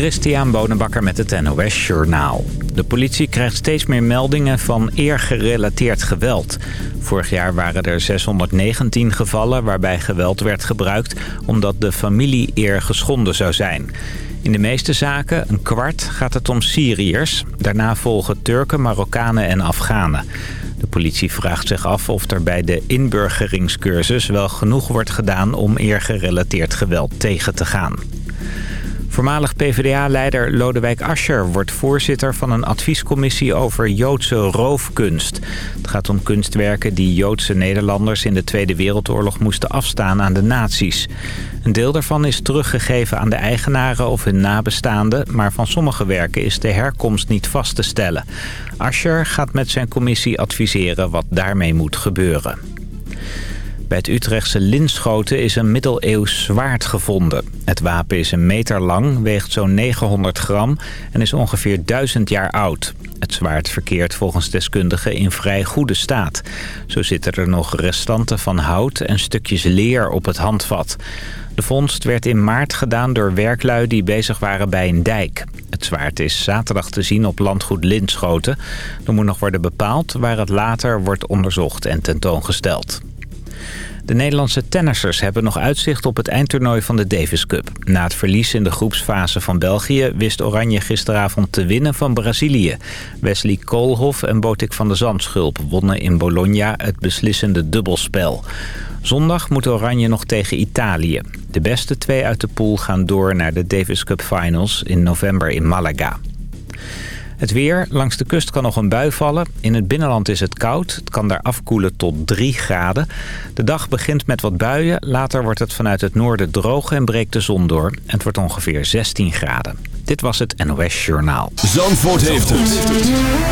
Christian Bonenbakker met het NOS Journaal. De politie krijgt steeds meer meldingen van eergerelateerd geweld. Vorig jaar waren er 619 gevallen waarbij geweld werd gebruikt... omdat de familie eer geschonden zou zijn. In de meeste zaken, een kwart, gaat het om Syriërs. Daarna volgen Turken, Marokkanen en Afghanen. De politie vraagt zich af of er bij de inburgeringscursus wel genoeg wordt gedaan om eergerelateerd geweld tegen te gaan. Voormalig PvdA-leider Lodewijk Asscher wordt voorzitter van een adviescommissie over Joodse roofkunst. Het gaat om kunstwerken die Joodse Nederlanders in de Tweede Wereldoorlog moesten afstaan aan de nazi's. Een deel daarvan is teruggegeven aan de eigenaren of hun nabestaanden, maar van sommige werken is de herkomst niet vast te stellen. Asscher gaat met zijn commissie adviseren wat daarmee moet gebeuren. Bij het Utrechtse Linschoten is een middeleeuws zwaard gevonden. Het wapen is een meter lang, weegt zo'n 900 gram en is ongeveer 1000 jaar oud. Het zwaard verkeert volgens deskundigen in vrij goede staat. Zo zitten er nog restanten van hout en stukjes leer op het handvat. De vondst werd in maart gedaan door werklui die bezig waren bij een dijk. Het zwaard is zaterdag te zien op landgoed Linschoten. Er moet nog worden bepaald waar het later wordt onderzocht en tentoongesteld. De Nederlandse tennissers hebben nog uitzicht op het eindtoernooi van de Davis Cup. Na het verlies in de groepsfase van België wist Oranje gisteravond te winnen van Brazilië. Wesley Koolhof en Botik van de Zandschulp wonnen in Bologna het beslissende dubbelspel. Zondag moet Oranje nog tegen Italië. De beste twee uit de pool gaan door naar de Davis Cup Finals in november in Malaga. Het weer. Langs de kust kan nog een bui vallen. In het binnenland is het koud. Het kan daar afkoelen tot 3 graden. De dag begint met wat buien. Later wordt het vanuit het noorden droog en breekt de zon door. En het wordt ongeveer 16 graden. Dit was het NOS Journaal. Zandvoort heeft het.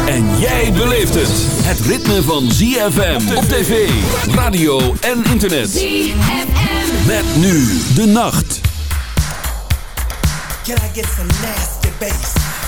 En jij beleeft het. Het ritme van ZFM op tv, radio en internet. ZFM. Met nu de nacht. Can I get some nasty bass?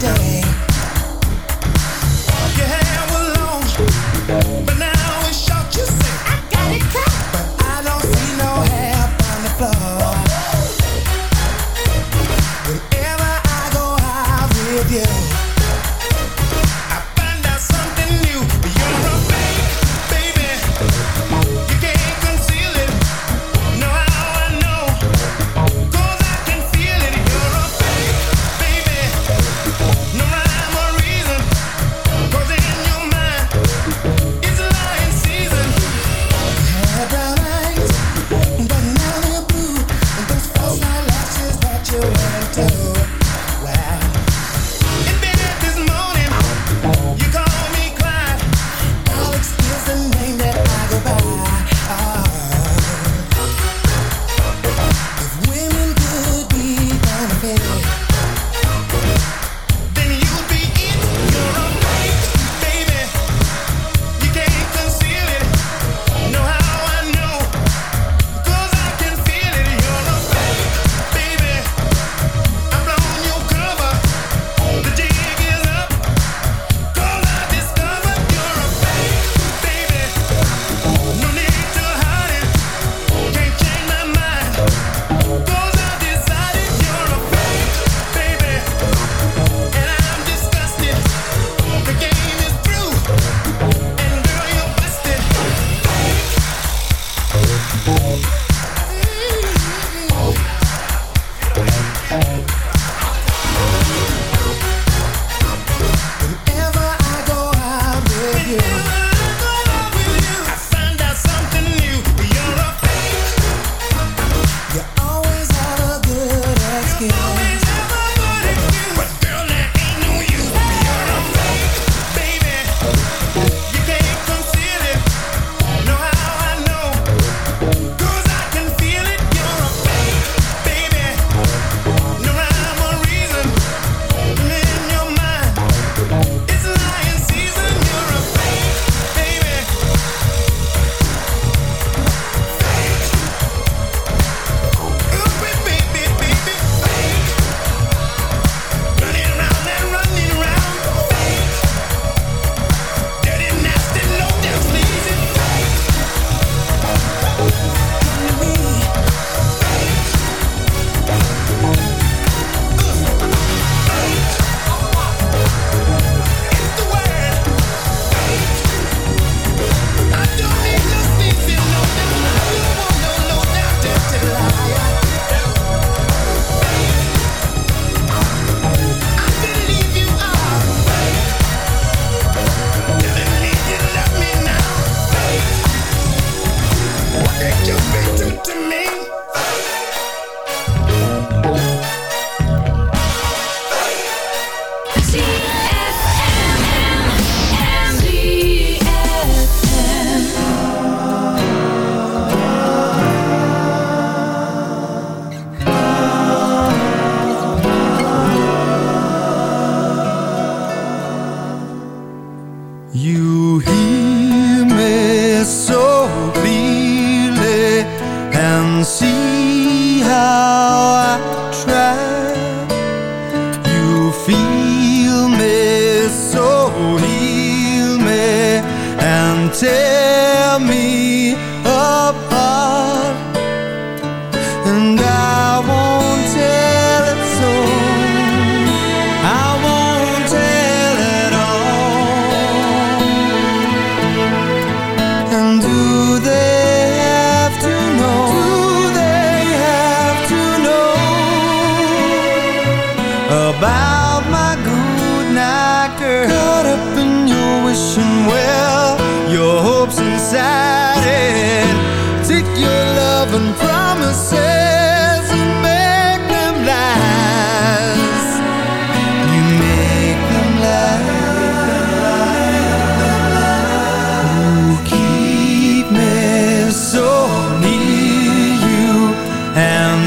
day.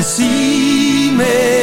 To live,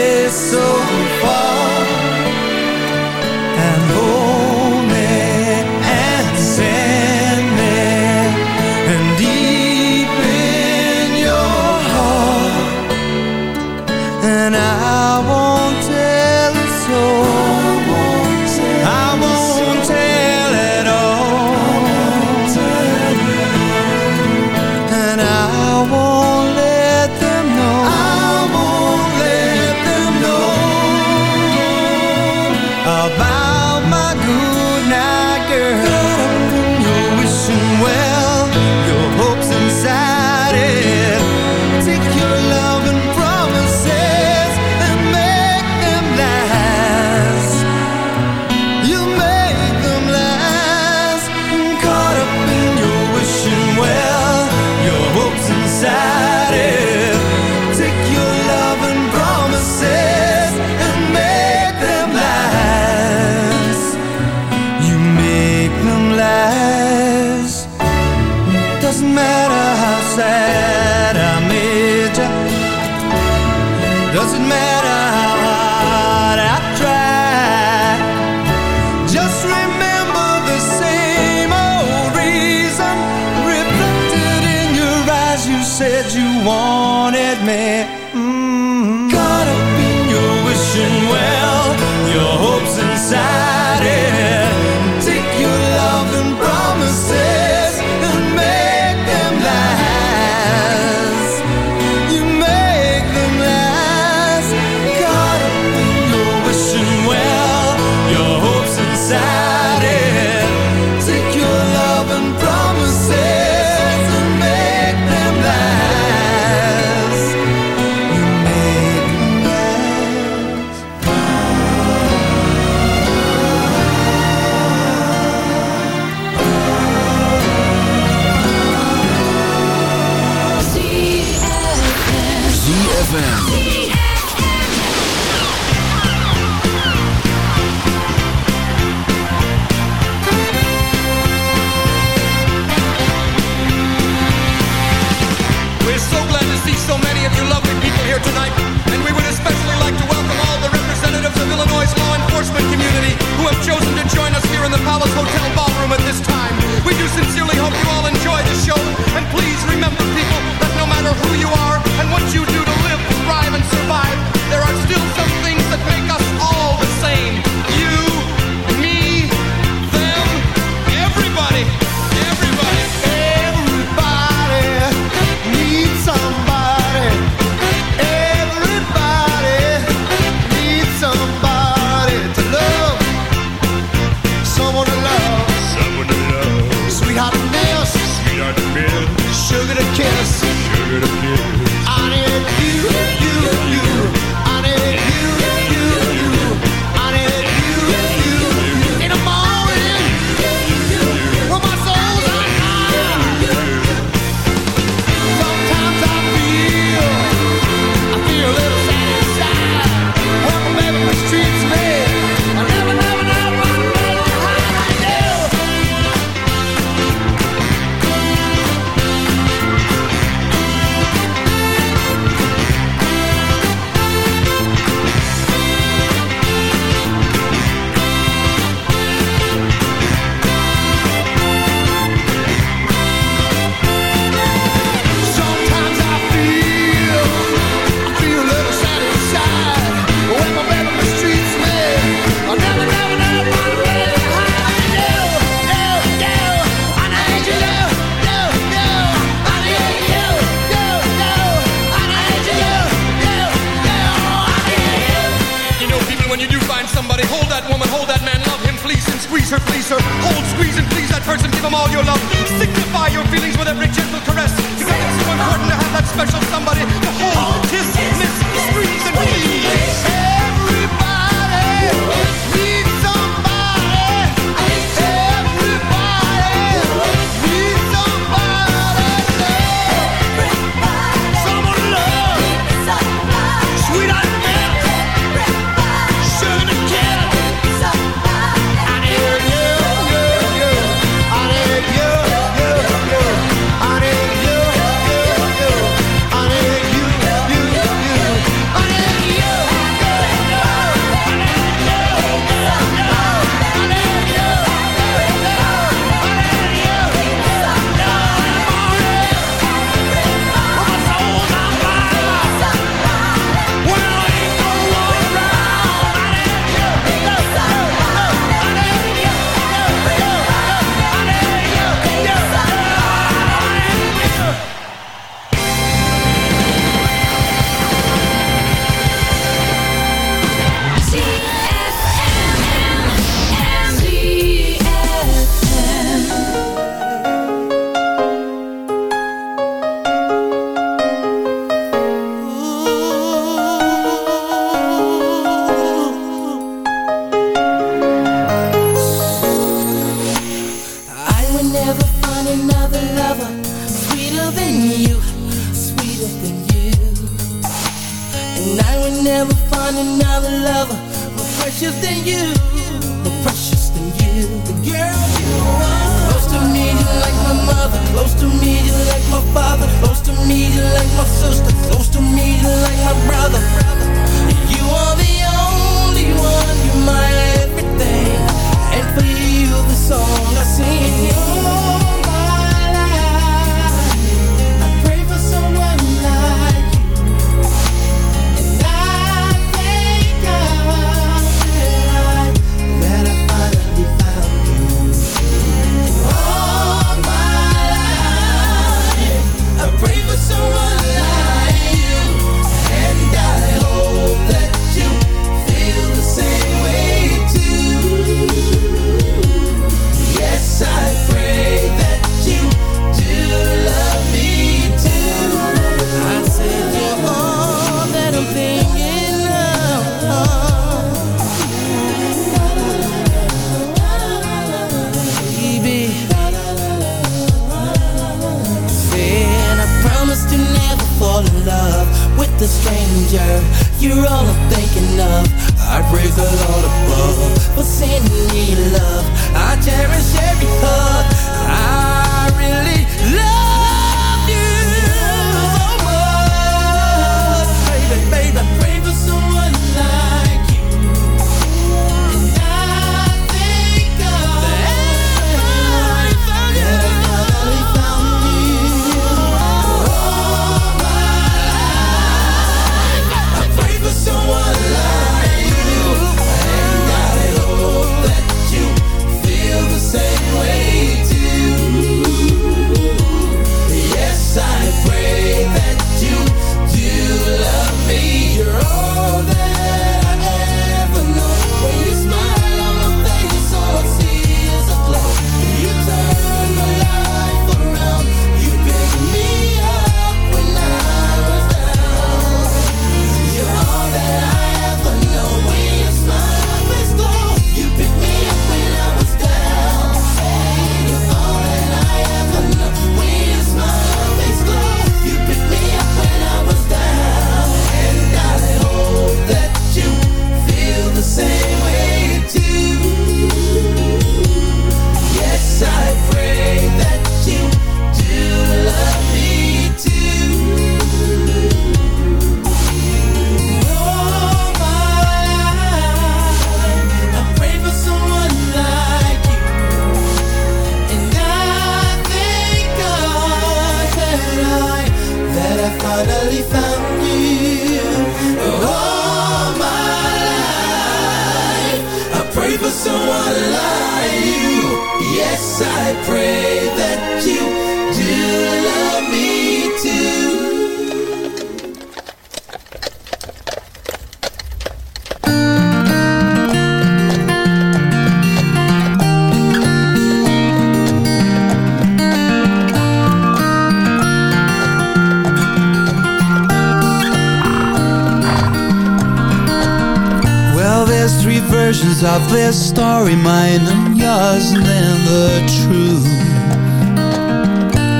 versions of their story Mine and yours and then the truth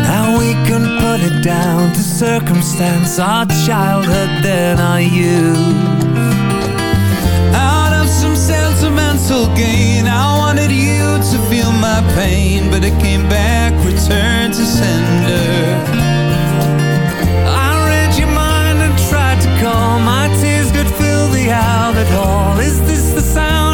Now we can put it down to circumstance Our childhood then our youth. Out of some sentimental gain I wanted you to feel my pain But it came back, returned to sender. All my tears could fill the hour Hall. Is this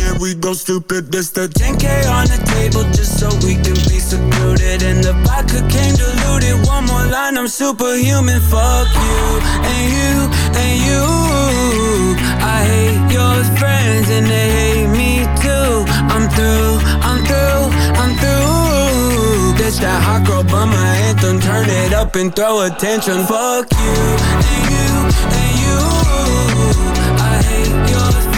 yeah, we go stupid. This the 10K on the table just so we can be secluded. And the vodka came diluted. One more line, I'm superhuman. Fuck you and you and you. I hate your friends and they hate me too. I'm through, I'm through, I'm through. This that hot girl by my anthem. Turn it up and throw attention. Fuck you and you and you.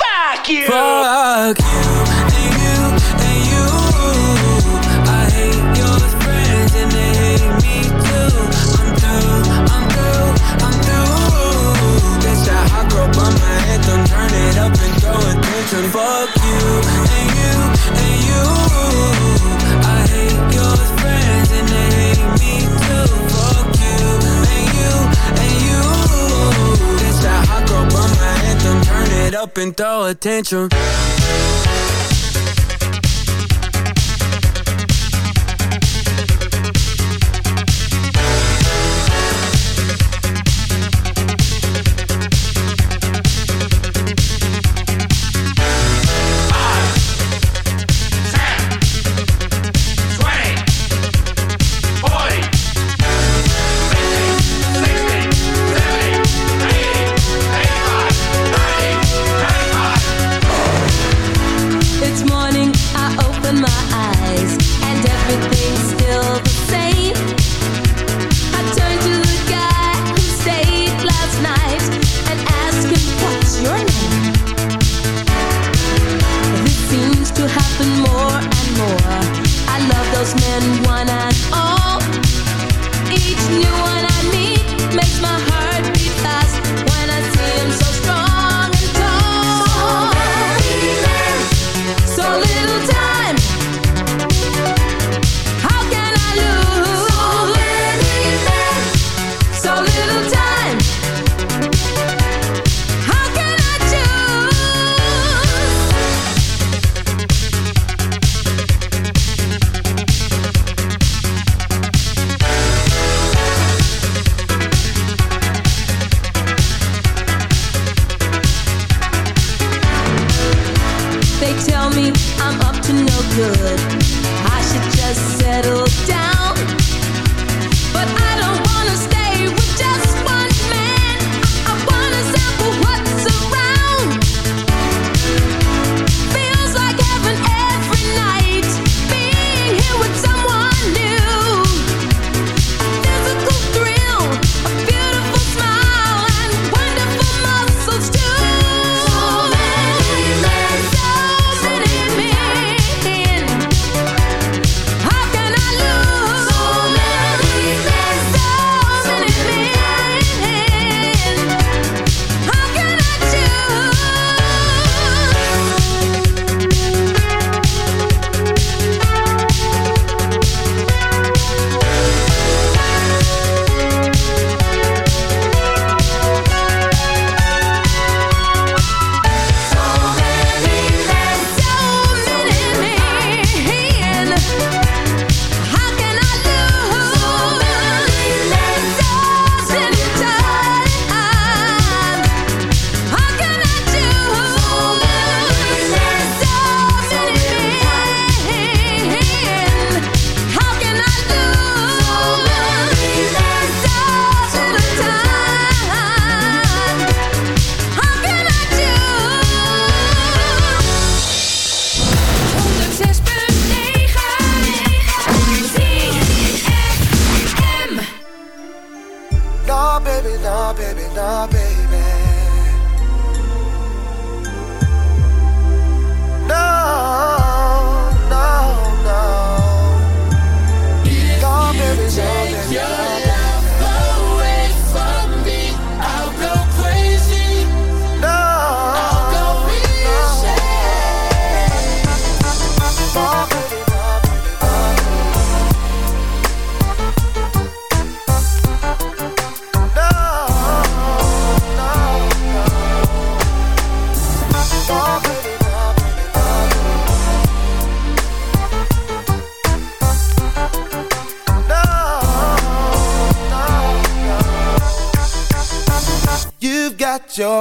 Fuck you! Fuck you it up and throw a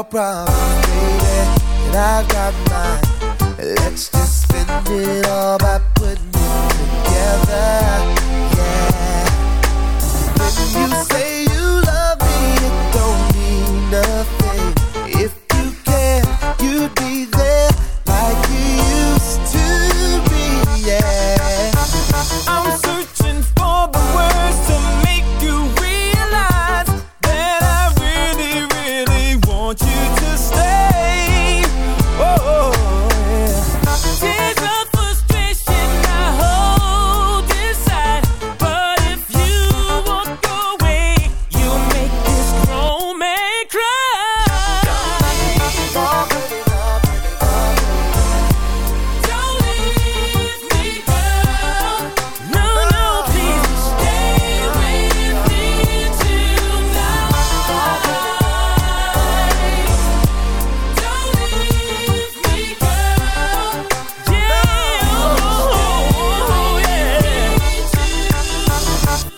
problem,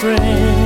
friend.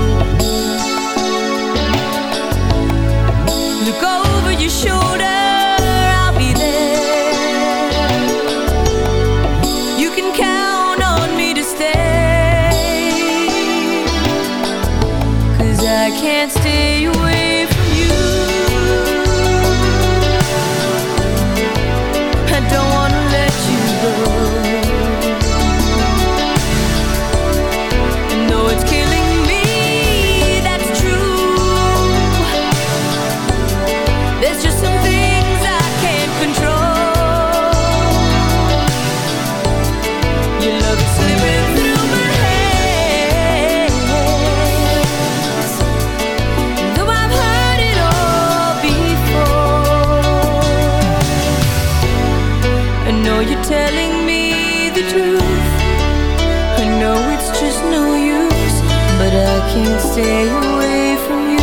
Look over your shoulder, stay away from you.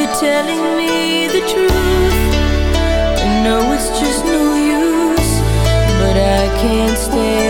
You're telling me the truth. I know it's just no use, but I can't stay